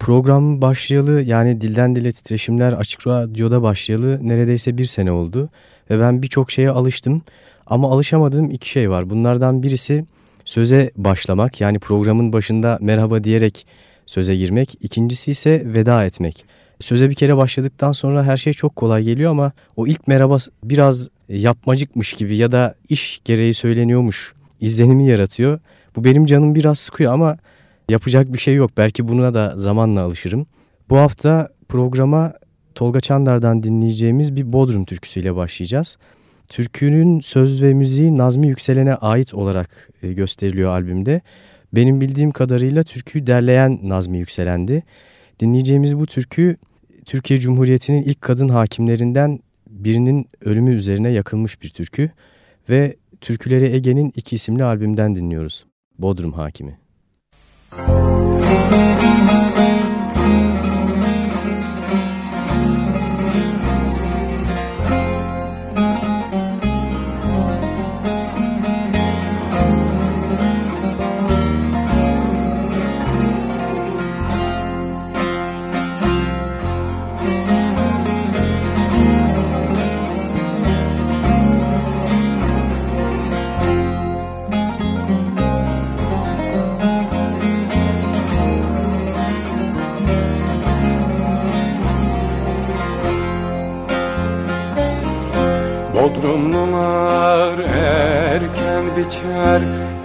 Program başlayalı yani Dilden Dile Titreşimler Açık Radyo'da başlayalı neredeyse bir sene oldu. Ve ben birçok şeye alıştım ama alışamadığım iki şey var. Bunlardan birisi söze başlamak yani programın başında merhaba diyerek söze girmek. İkincisi ise veda etmek. Söze bir kere başladıktan sonra her şey çok kolay geliyor ama o ilk merhaba biraz yapmacıkmış gibi ya da iş gereği söyleniyormuş izlenimi yaratıyor. Bu benim canım biraz sıkıyor ama yapacak bir şey yok. Belki buna da zamanla alışırım. Bu hafta programa Tolga Çandar'dan dinleyeceğimiz bir Bodrum türküsüyle başlayacağız. Türkünün söz ve müziği Nazmi Yükselen'e ait olarak e, gösteriliyor albümde. Benim bildiğim kadarıyla türküyü derleyen Nazmi Yükselen'di. Dinleyeceğimiz bu türkü Türkiye Cumhuriyeti'nin ilk kadın hakimlerinden birinin ölümü üzerine yakılmış bir türkü ve Türküleri Ege'nin iki isimli albümden dinliyoruz. Bodrum Hakimi. Müzik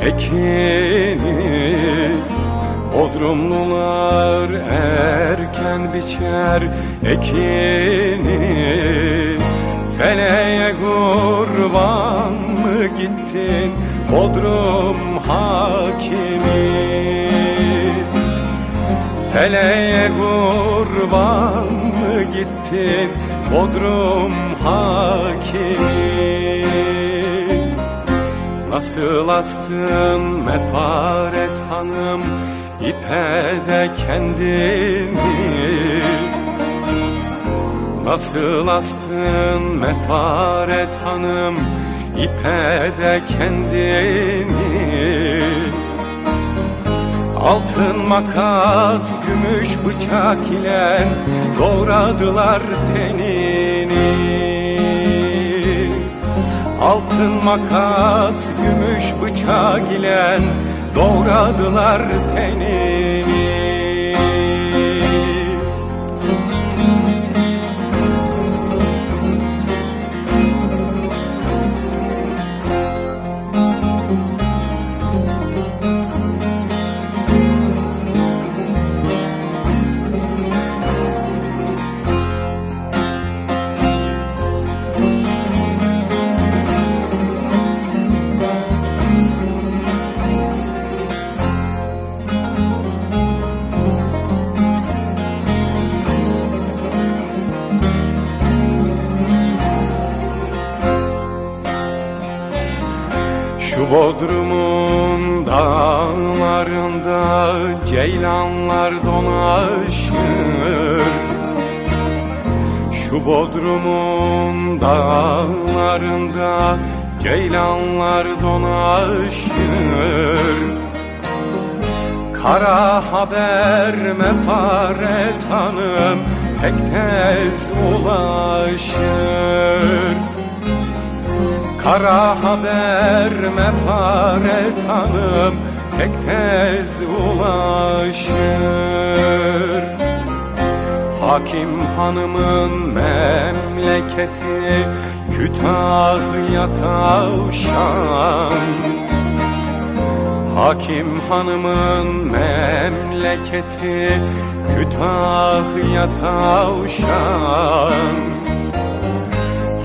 ekini Bodrumlular erken biçer ekini Feleğe kurban mı gittin Bodrum hakimi? Feleğe kurban mı gittin Bodrum hakimi Nasıl astın mefaret hanım ipe de kendini Nasıl astın mefaret hanım ipe de kendini Altın makas, gümüş bıçak ile doğradılar tenini Altın makas, gümüş bıçak ile doğradılar tenini Bodrum'un dağlarında ceylanlar dolaşır. Şu Bodrum'un dağlarında ceylanlar dolaşır. Kara haber mefaret hanım pek tez ulaşır. Kara haber mefaret hanım pek tez ulaşır. Hakim hanımın memleketi Kütahya tavşan. Hakim hanımın memleketi Kütahya tavşan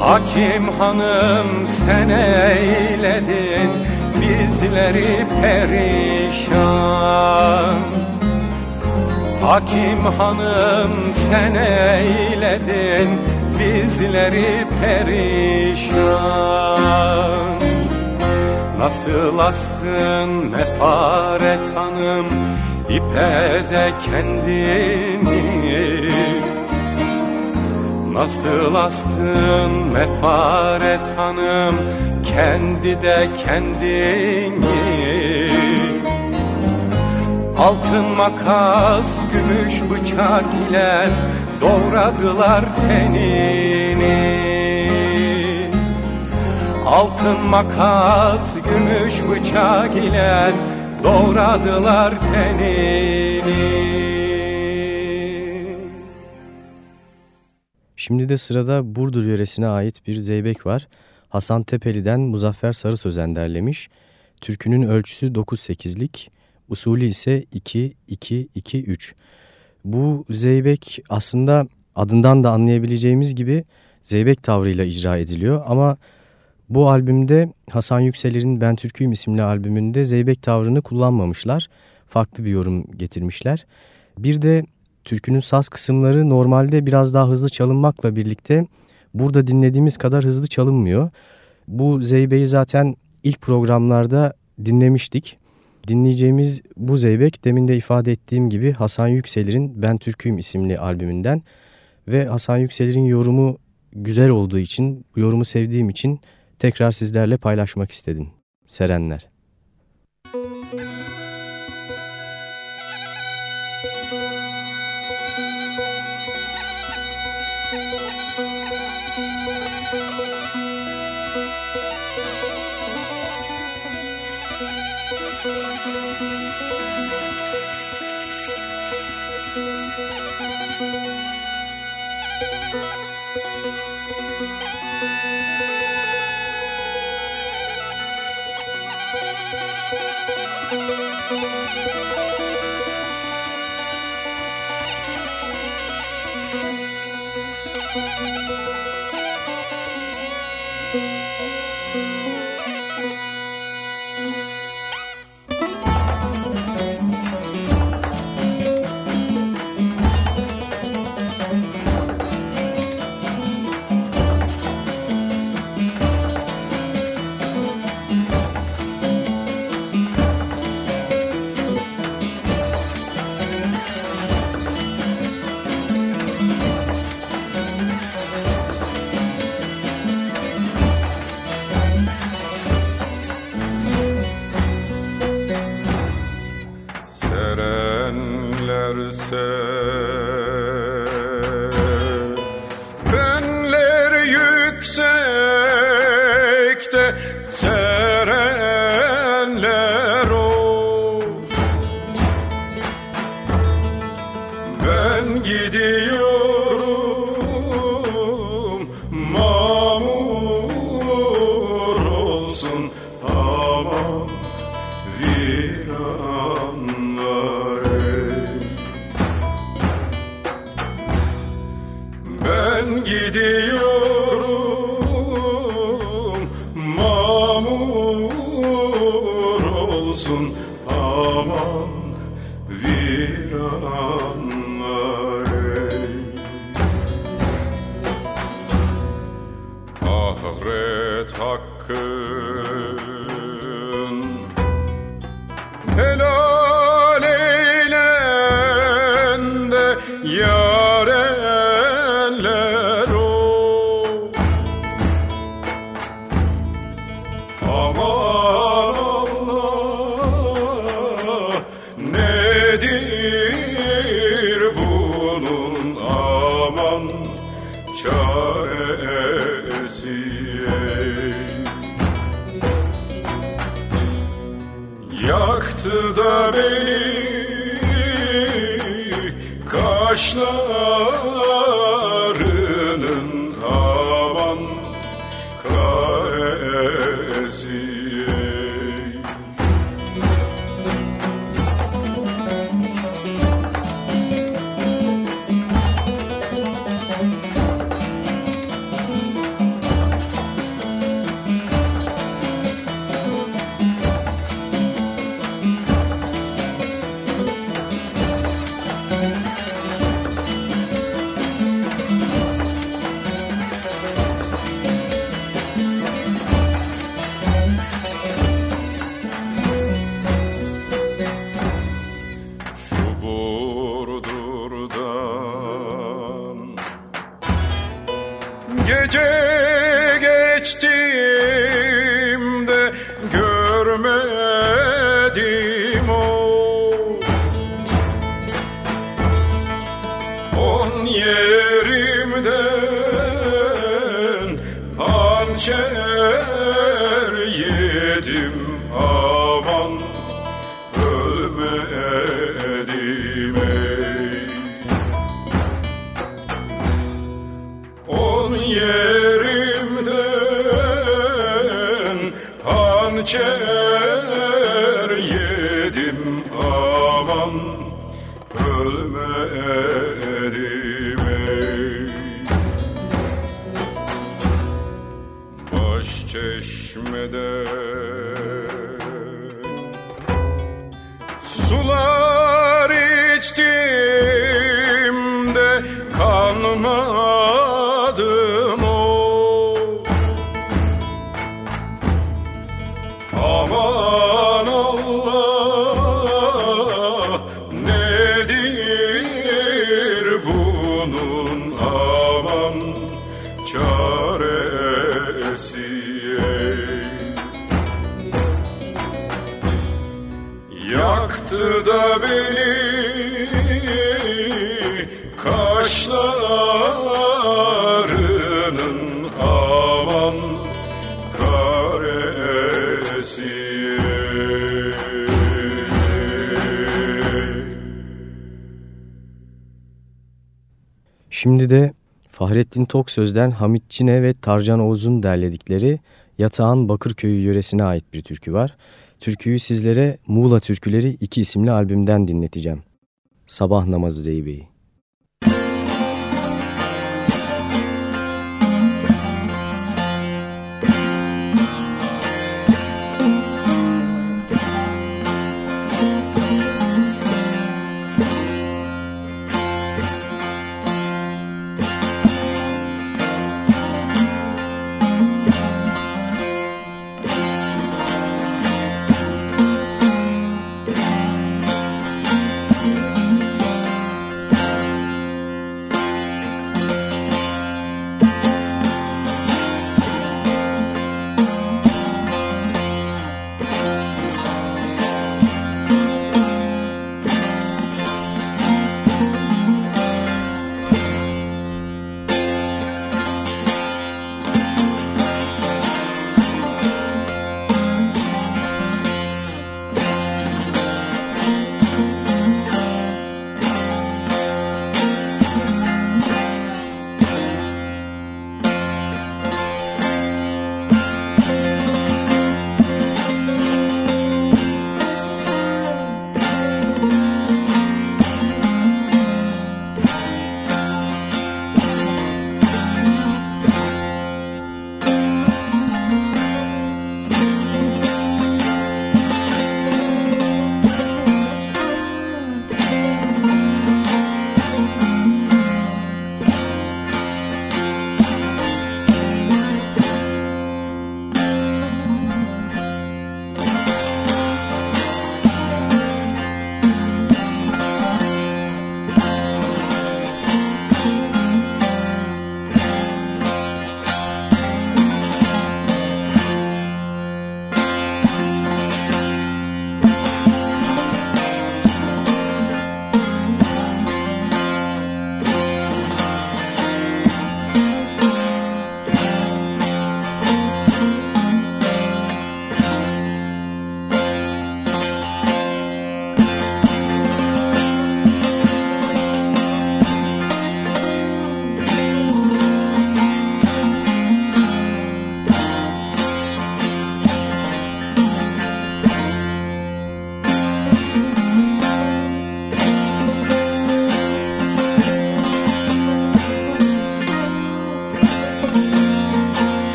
Hakim hanım sen eyledin bizleri perişan. Hakim hanım sen eyledin bizleri perişan. Nasıl astın mefaret hanım ipe de kendini Nasıl astın mefaret hanım kendi de kendini. Altın makas, gümüş bıçak ile doğradılar tenini. Altın makas, gümüş bıçak ile doğradılar tenini Şimdi de sırada Burdur yöresine ait bir zeybek var. Hasan Tepeli'den Muzaffer Sarı Sözen derlemiş. Türkünün ölçüsü 9-8'lik, usulü ise 2-2-2-3. Bu zeybek aslında adından da anlayabileceğimiz gibi zeybek tavrıyla icra ediliyor ama bu albümde Hasan Yükseler'in Ben Türküyüm isimli albümünde zeybek tavrını kullanmamışlar. Farklı bir yorum getirmişler. Bir de türkünün saz kısımları normalde biraz daha hızlı çalınmakla birlikte burada dinlediğimiz kadar hızlı çalınmıyor. Bu zeybeyi zaten ilk programlarda dinlemiştik. Dinleyeceğimiz bu zeybek demin de ifade ettiğim gibi Hasan Yükselir'in Ben Türküyüm isimli albümünden ve Hasan Yükselir'in yorumu güzel olduğu için, yorumu sevdiğim için tekrar sizlerle paylaşmak istedim. Serenler. Yaktı Eziye Şimdi de Fahrettin Toksöz'den Hamit Çine ve Tarcan Oğuz'un derledikleri Yatağan Bakırköy'ü yöresine ait bir türkü var. Türküyü sizlere Muğla Türküleri 2 isimli albümden dinleteceğim. Sabah Namazı Zeybe'yi.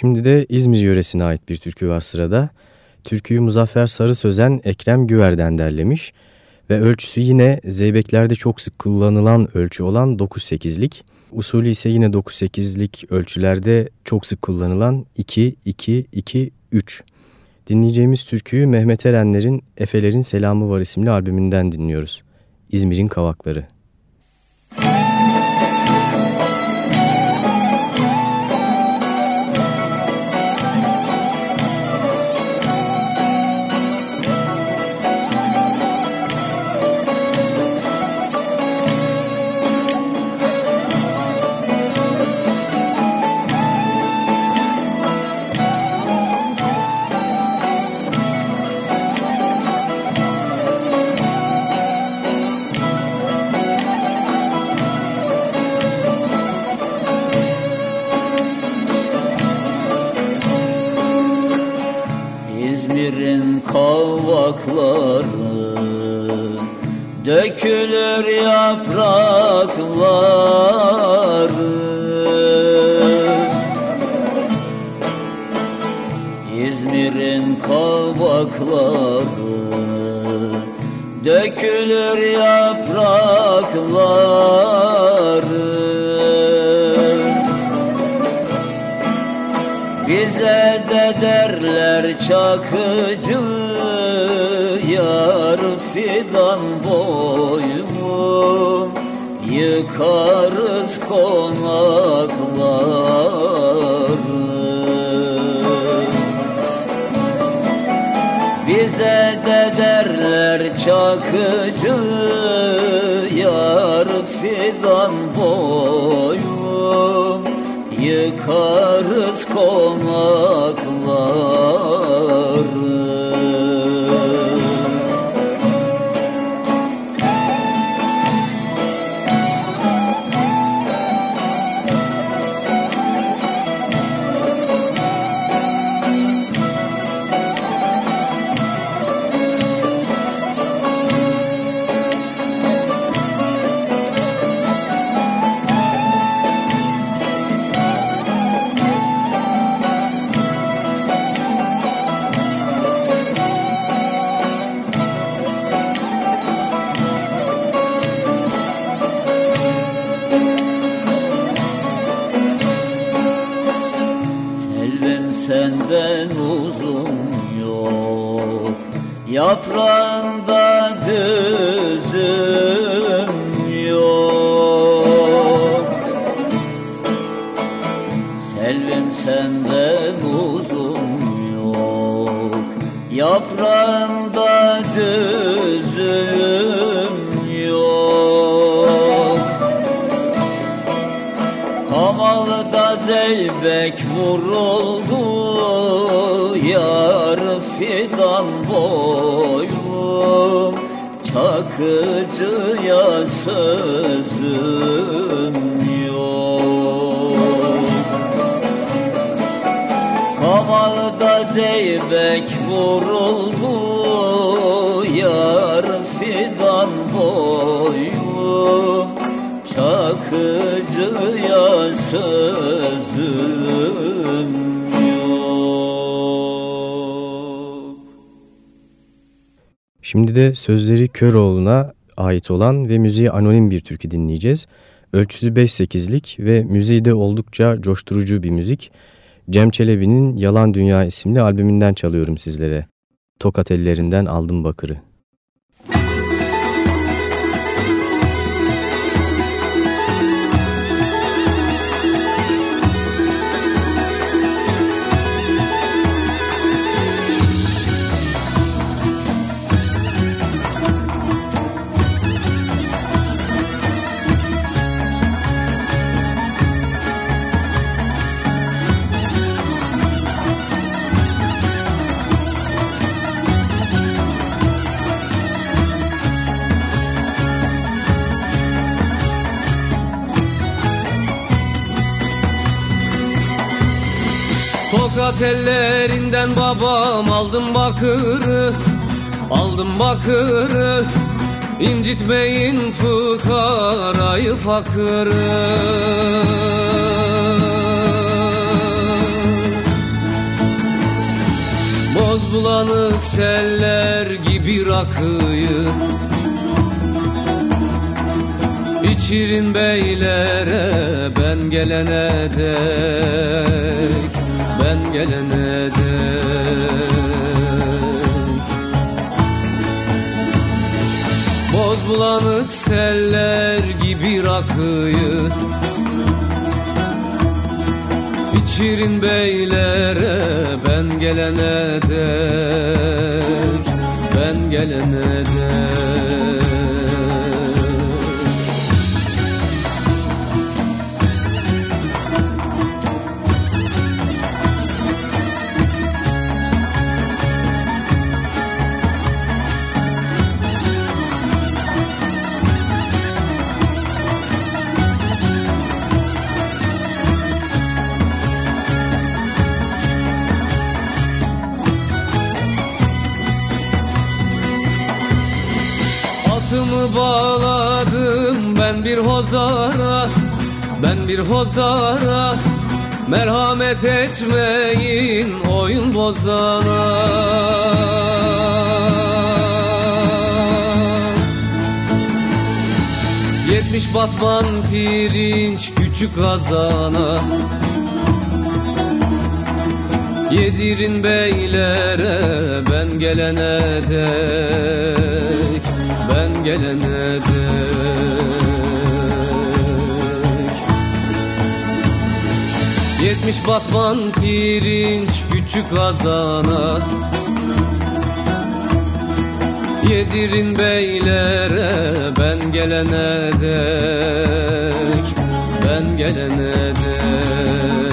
Şimdi de İzmir yöresine ait bir türkü var sırada. Türküyü Muzaffer Sarı Sözen Ekrem Güver'den derlemiş ve ölçüsü yine zeybeklerde çok sık kullanılan ölçü olan 9-8'lik. Usulü ise yine 9-8'lik ölçülerde çok sık kullanılan 2-2-2-3. Dinleyeceğimiz türküyü Mehmet Erenler'in Efelerin Selamı Var isimli albümünden dinliyoruz. İzmir'in Kavakları. dökülür yaprakları İzmir'in kavakları dökülür yaprakları derler çakıcı yar fidan boyum Yıkarız konakları. Bize de derler çakıcı Yaprağında düzüm yok. Selvim senden uzun yok. Yaprağında düzüm yok. Hamalıda zeybek vuruldu Çakıcıya sözüm yok. Kamalda zeybek vuruldu Yar fidan boyum Çakıcıya sözüm Şimdi de sözleri Köroğlu'na ait olan ve müziği anonim bir türkü dinleyeceğiz. Ölçüsü 5-8'lik ve müziği de oldukça coşturucu bir müzik. Cem Çelebi'nin Yalan Dünya isimli albümünden çalıyorum sizlere. Tokat ellerinden aldım bakırı. Tokat ellerinden babam aldım bakırı Aldım bakırı. İncitmeyin fıkarayı fakırı. Boz bulanık seller gibi rakıyı İçirin beylere ben gelene dek sen gelene dek Boz bulanık seller gibi rakıyı Şirin beylere ben gelene dek Ben gelene dek bağladım ben bir hozara Ben bir hozara. Merhamet etmeyin oyun bozana. Yetmiş batman pirinç küçük kazana Yedirin beylere ben gelene dek Ben gelene dek. Yetmiş batman pirinç küçük kazana Yedirin beylere ben gelene dek. Ben gelene dek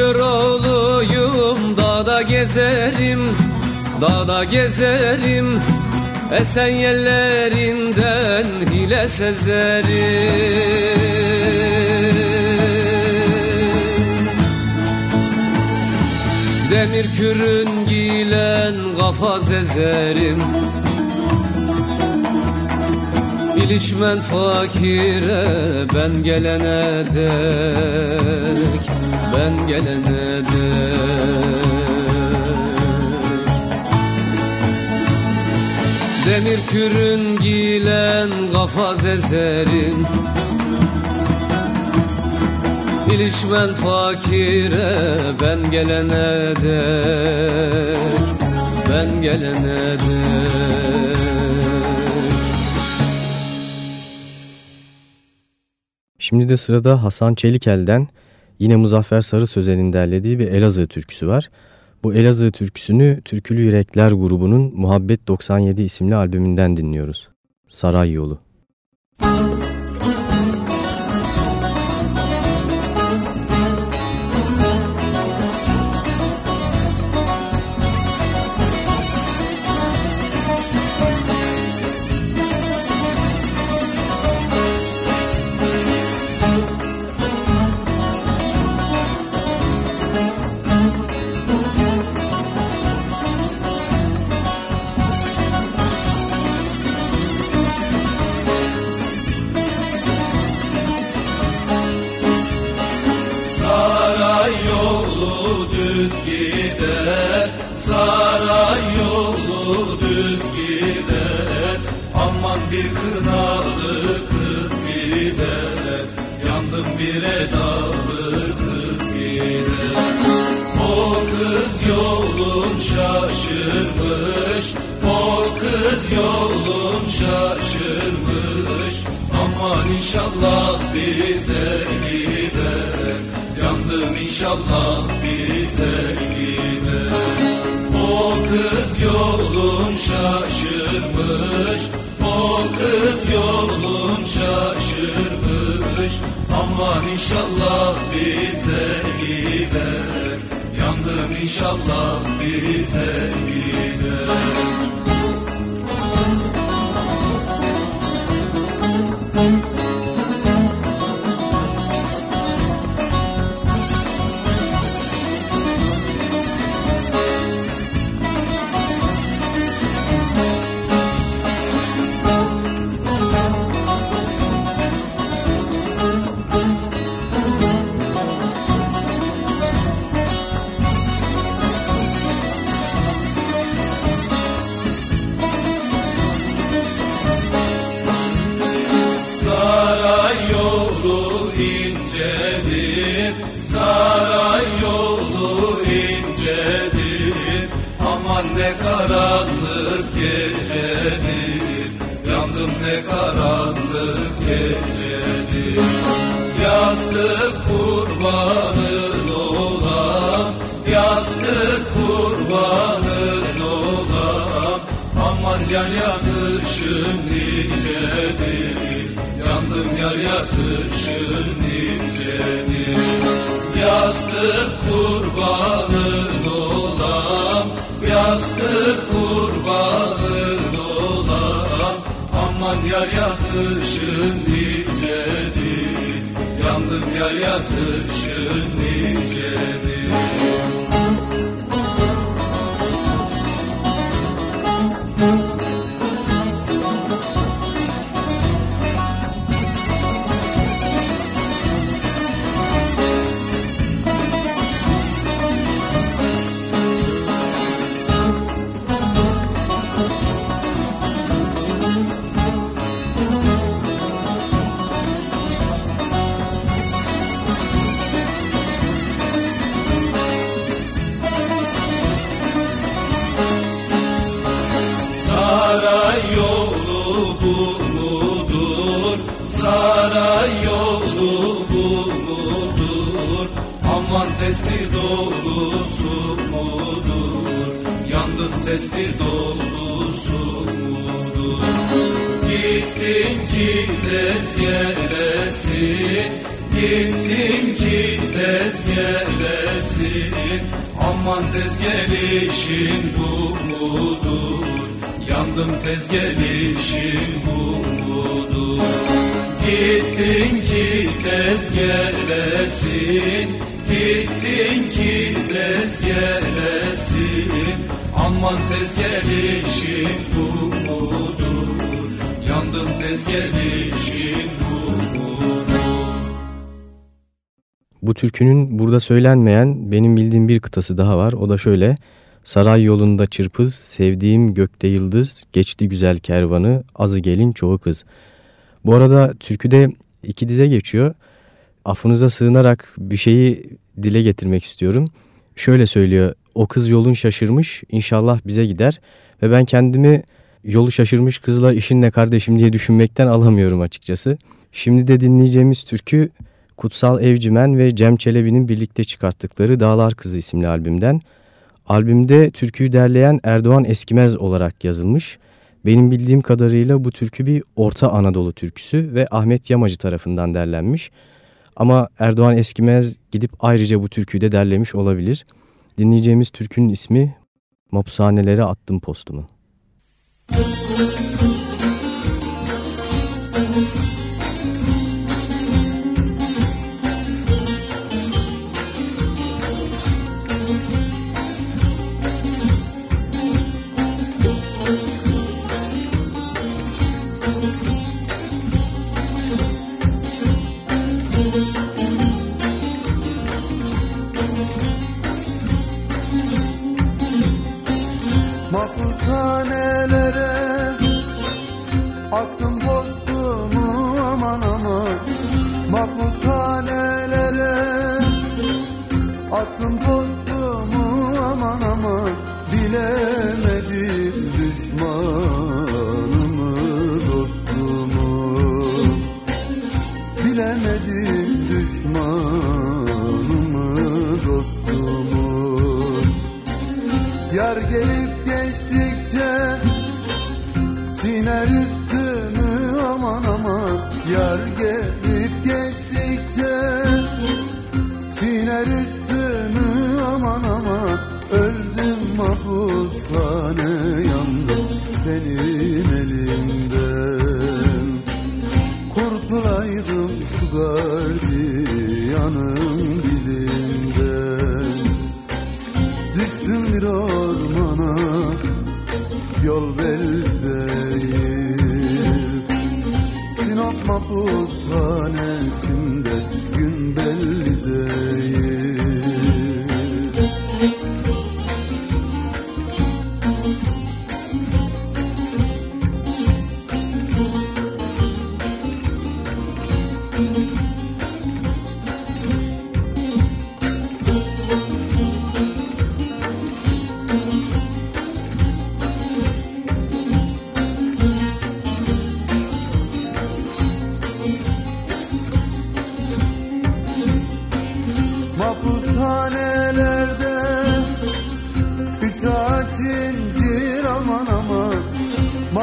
Ben bir kör oğluyum dağda gezerim Dağda gezerim. Esen yerlerinden hile sezerim. Demir kürün giyilen kafa zezerim İlişmen fakire ben gelene dek Ben gelene dek Demir kürün giyilen kafa zezerim İlişmen fakire ben gelene dek Ben gelene dek Şimdi de sırada Hasan Çelikel'den yine Muzaffer Sarı Sözen'in derlediği bir Elazığ türküsü var. Bu Elazığ türküsünü Türkülü Yürekler grubunun Muhabbet 97 isimli albümünden dinliyoruz. Saray Yolu. Saray yolu düz gider Aman bir kınalı kız gider. Yandım bir edalı kız gider. O kız yolun şaşırmış O kız yolun şaşırmış. Aman inşallah bize gider Yandım inşallah bize gider O kız yolun şaşırmış O kız yolun şaşırmış. Aman inşallah bize gider Yandım inşallah bize gider Yastık kurbanın olam Yastık kurbanın olam Aman yar yatışın nicedir Yandım yar yatışın nicedir. Yastık kurbanın olam Yastık kurbanın olam Aman yar yatışın nicedir yar yatışın Testi dolusu mudur? Gittin ki tez gelesin Gittin ki tez gelesin Aman tez gelişin bu mudur? Yandım tez gelişin bu mudur? Gittin ki tez gelesin Gittin ki tez gelesin Aman tez gelişin? Yandım tez? Bu türkünün burada söylenmeyen benim bildiğim bir kıtası daha var. O da şöyle. Saray yolunda çırpız, sevdiğim gökte yıldız, geçti güzel kervanı, azı gelin çoğu kız. Bu arada türküde iki dize geçiyor. Affınıza sığınarak bir şeyi dile getirmek istiyorum. Şöyle söylüyor, o kız yolun şaşırmış, inşallah bize gider. Ve ben kendimi yolu şaşırmış kızla işin ne kardeşim diye düşünmekten alamıyorum açıkçası. Şimdi de dinleyeceğimiz türkü Kutsal Evcimen ve Cem Çelebi'nin birlikte çıkarttıkları Dağlar Kızı isimli albümden. Albümde türküyü derleyen Erdoğan Eskimez olarak yazılmış. Benim bildiğim kadarıyla bu türkü bir Orta Anadolu türküsü ve Ahmet Yamacı tarafından derlenmiş. Ama Erdoğan Eskimez gidip ayrıca bu türküyü de derlemiş olabilir. Dinleyeceğimiz türkünün ismi Mopsanelere Attım Postumu. Müzik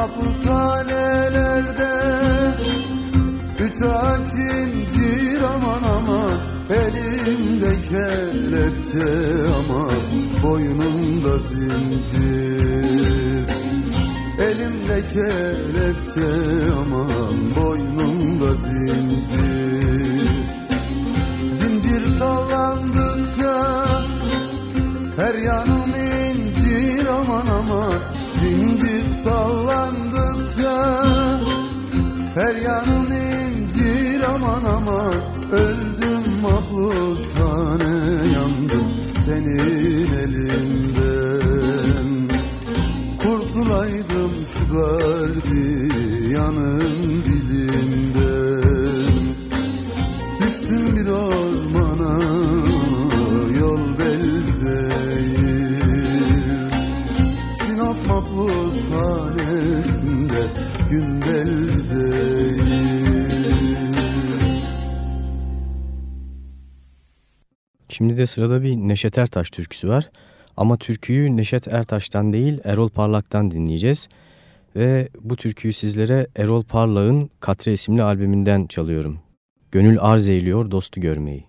Mahpushanelerde Üç ağaç incir aman aman Elimde kelepçe ama boynumda zincir. Elimde kelepçe aman boynumda zincir. Zincir sallandıkça her yanım de sırada bir Neşet Ertaş türküsü var. Ama türküyü Neşet Ertaş'tan değil Erol Parlak'tan dinleyeceğiz. Ve bu türküyü sizlere Erol Parlak'ın Katre isimli albümünden çalıyorum. Gönül arz eyliyor dostu görmeyi.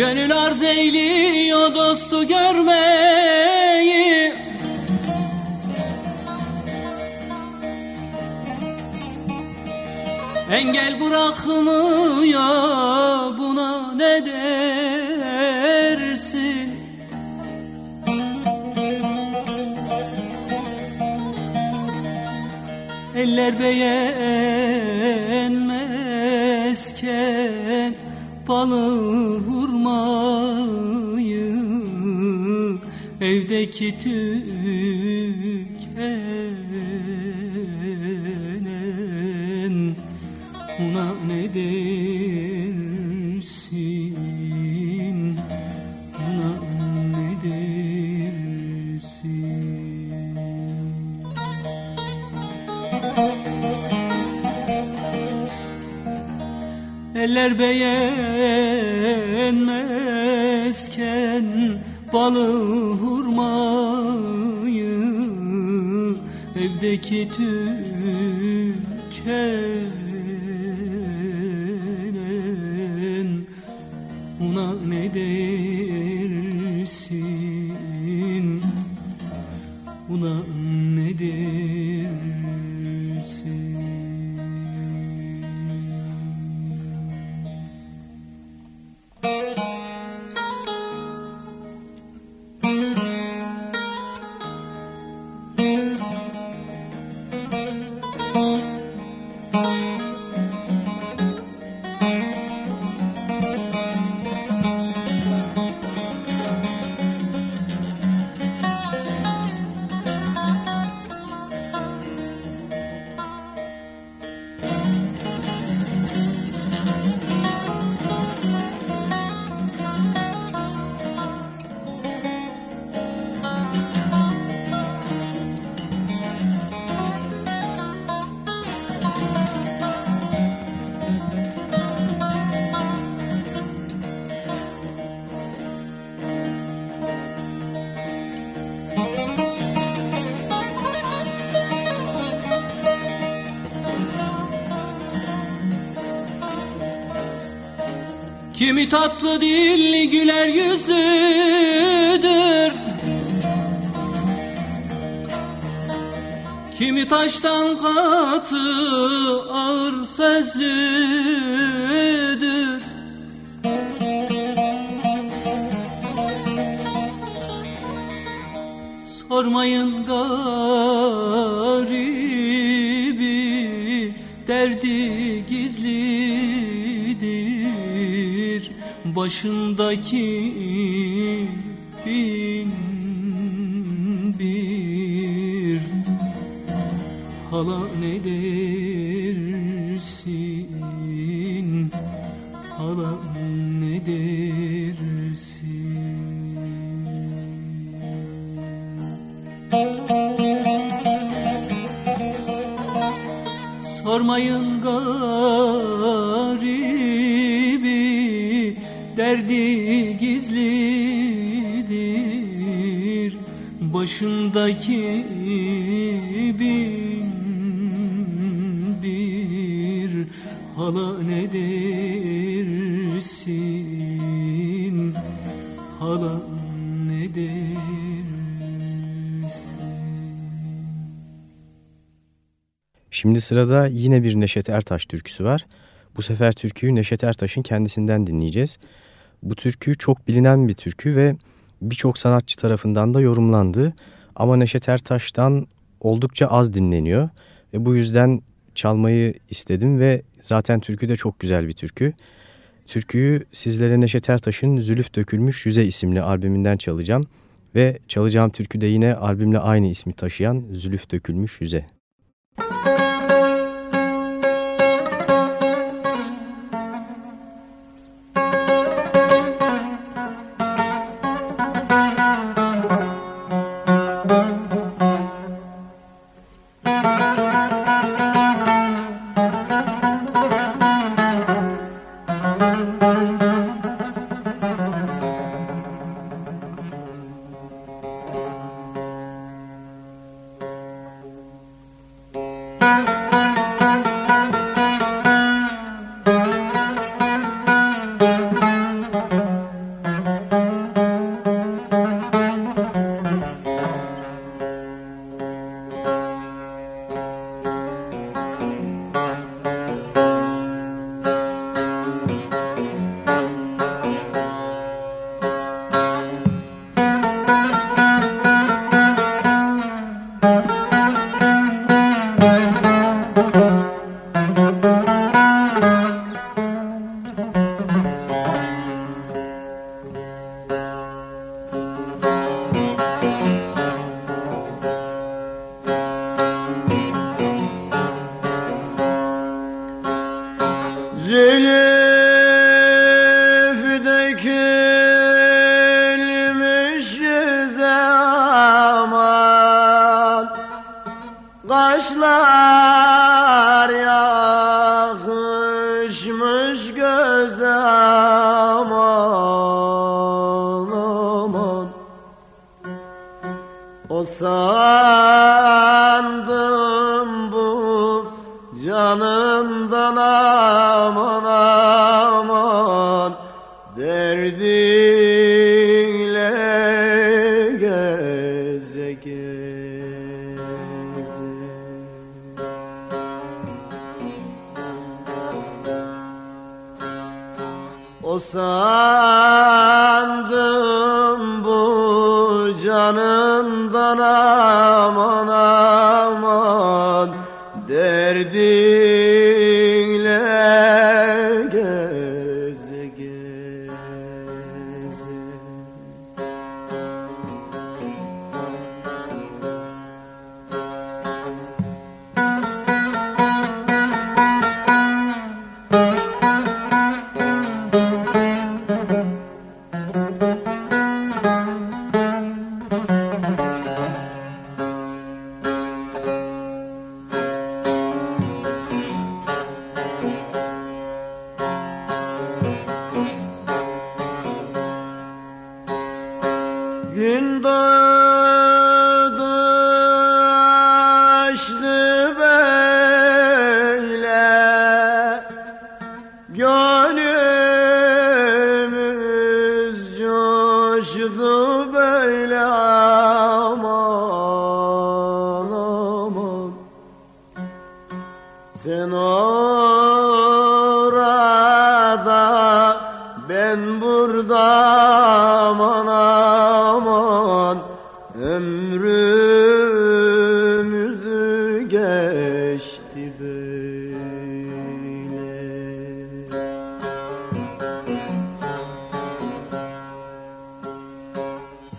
Gönül arz eyliyor dostu görmeyi. Engel bırakmıyor buna ne dersin? Eller beğenmezken balı evdeki tükenen ona ne dersin? Ona ne dersin? Eller beğenmezken balı tükenen Kimi tatlı dilli güler yüzlüdür. Kimi taştan katı ağır sözlüdür. Sormayın garibi Başındaki bin bir. Hala ne dersin? Hala ne dersin? Sormayın garibi derdi gizlidir Başındaki bin bir hala ne dersin Hala ne dersin Şimdi sırada yine bir Neşet Ertaş türküsü var. Bu sefer türküyü Neşet Ertaş'ın kendisinden dinleyeceğiz. Bu türkü çok bilinen bir türkü ve birçok sanatçı tarafından da yorumlandı. Ama Neşet Ertaş'tan oldukça az dinleniyor. Ve bu yüzden çalmayı istedim ve zaten türkü de çok güzel bir türkü. Türküyü sizlere Neşet Ertaş'ın Zülüf Dökülmüş Yüze isimli albümünden çalacağım. Ve çalacağım türkü de yine albümle aynı ismi taşıyan Zülüf Dökülmüş Yüze. Zülüf O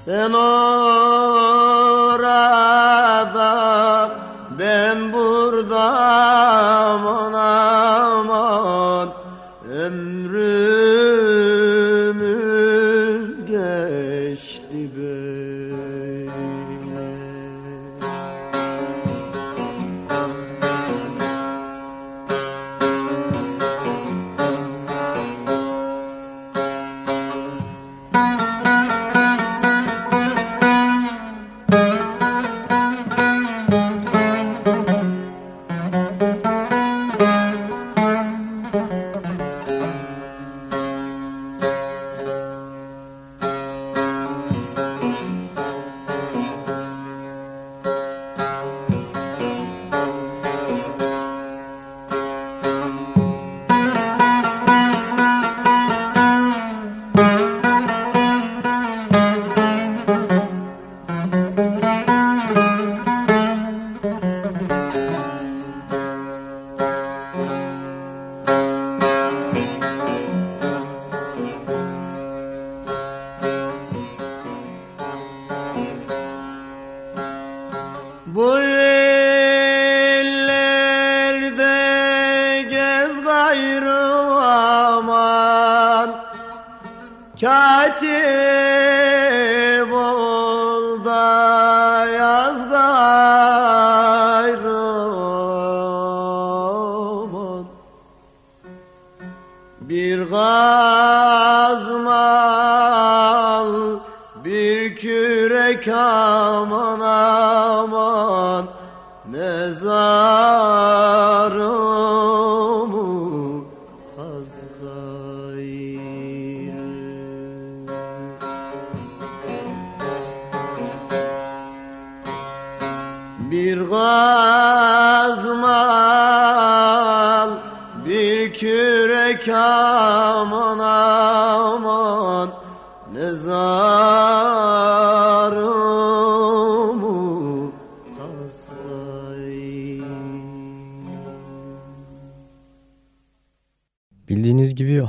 Sen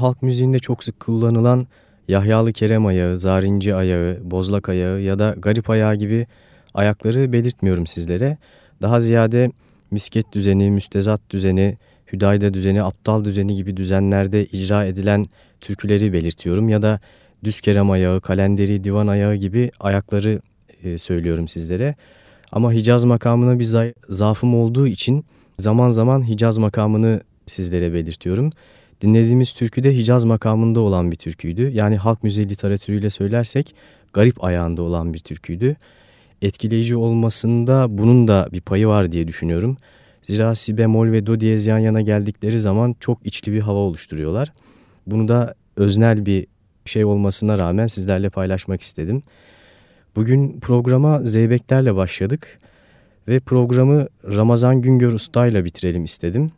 halk müziğinde çok sık kullanılan Yahyalı Kerem ayağı, Zarinci ayağı, Bozlak ayağı ya da Garip ayağı gibi ayakları belirtmiyorum sizlere. Daha ziyade misket düzeni, müstezat düzeni, hüdayda düzeni, aptal düzeni gibi düzenlerde icra edilen türküleri belirtiyorum. Ya da düz kerem ayağı, kalenderi, divan ayağı gibi ayakları e, söylüyorum sizlere. Ama Hicaz makamına bir za- zaafım olduğu için zaman zaman Hicaz makamını sizlere belirtiyorum. Dinlediğimiz türkü de Hicaz makamında olan bir türküydü. Yani halk müziği literatürüyle söylersek garip ayağında olan bir türküydü. Etkileyici olmasında bunun da bir payı var diye düşünüyorum. Zira si bemol ve do diyez yan yana geldikleri zaman çok içli bir hava oluşturuyorlar. Bunu da öznel bir şey olmasına rağmen sizlerle paylaşmak istedim. Bugün programa Zeybeklerle başladık ve programı Ramazan Güngör Usta ile bitirelim istedim.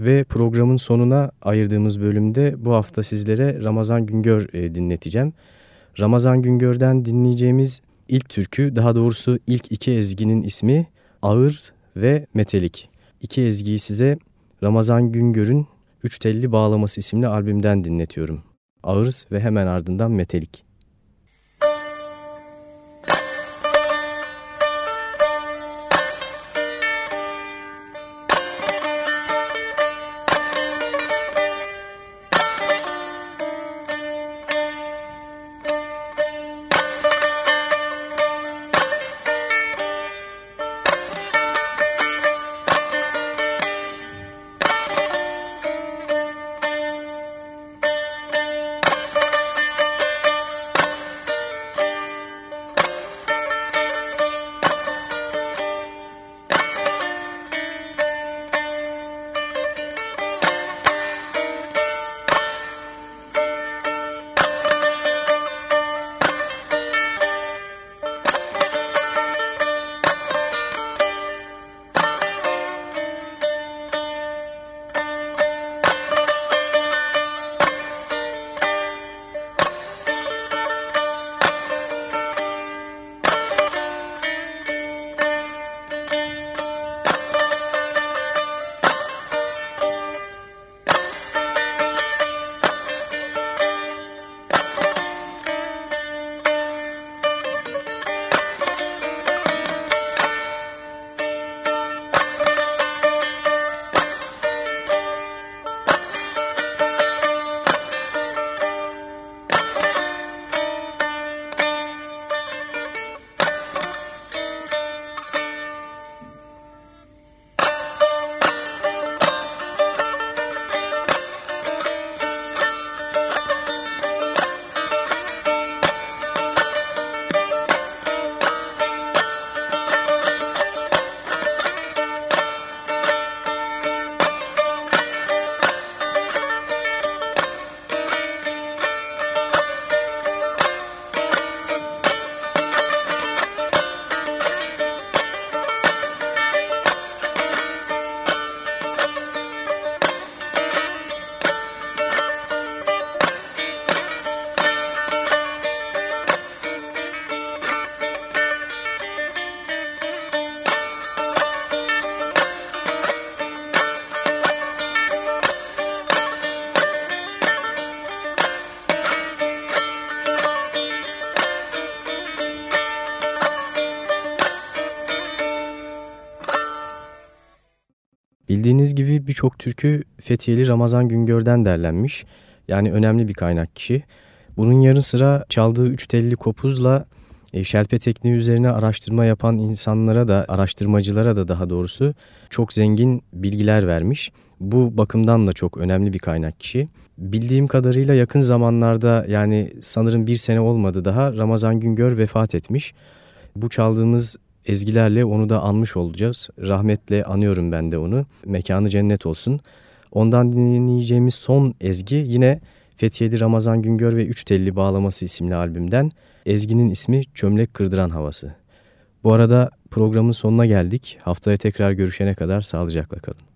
Ve programın sonuna ayırdığımız bölümde bu hafta sizlere Ramazan Güngör e, dinleteceğim. Ramazan Güngör'den dinleyeceğimiz ilk türkü, daha doğrusu ilk iki ezginin ismi Ağır ve Metelik. İki ezgiyi size Ramazan Güngör'ün Üç Telli Bağlaması isimli albümden dinletiyorum. Ağır ve hemen ardından Metelik. Birçok türkü Fethiyeli Ramazan Güngör'den derlenmiş. Yani önemli bir kaynak kişi. Bunun yarı sıra çaldığı üç telli kopuzla e, şelpe tekniği üzerine araştırma yapan insanlara da, araştırmacılara da daha doğrusu çok zengin bilgiler vermiş. Bu bakımdan da çok önemli bir kaynak kişi. Bildiğim kadarıyla yakın zamanlarda yani sanırım bir sene olmadı daha Ramazan Güngör vefat etmiş. Bu çaldığımız ezgilerle onu da anmış olacağız. Rahmetle anıyorum ben de onu. Mekanı cennet olsun. Ondan dinleyeceğimiz son ezgi yine Fethiyeli Ramazan Güngör ve Üç Telli Bağlaması isimli albümden. Ezginin ismi Çömlek Kırdıran Havası. Bu arada programın sonuna geldik. Haftaya tekrar görüşene kadar sağlıcakla kalın.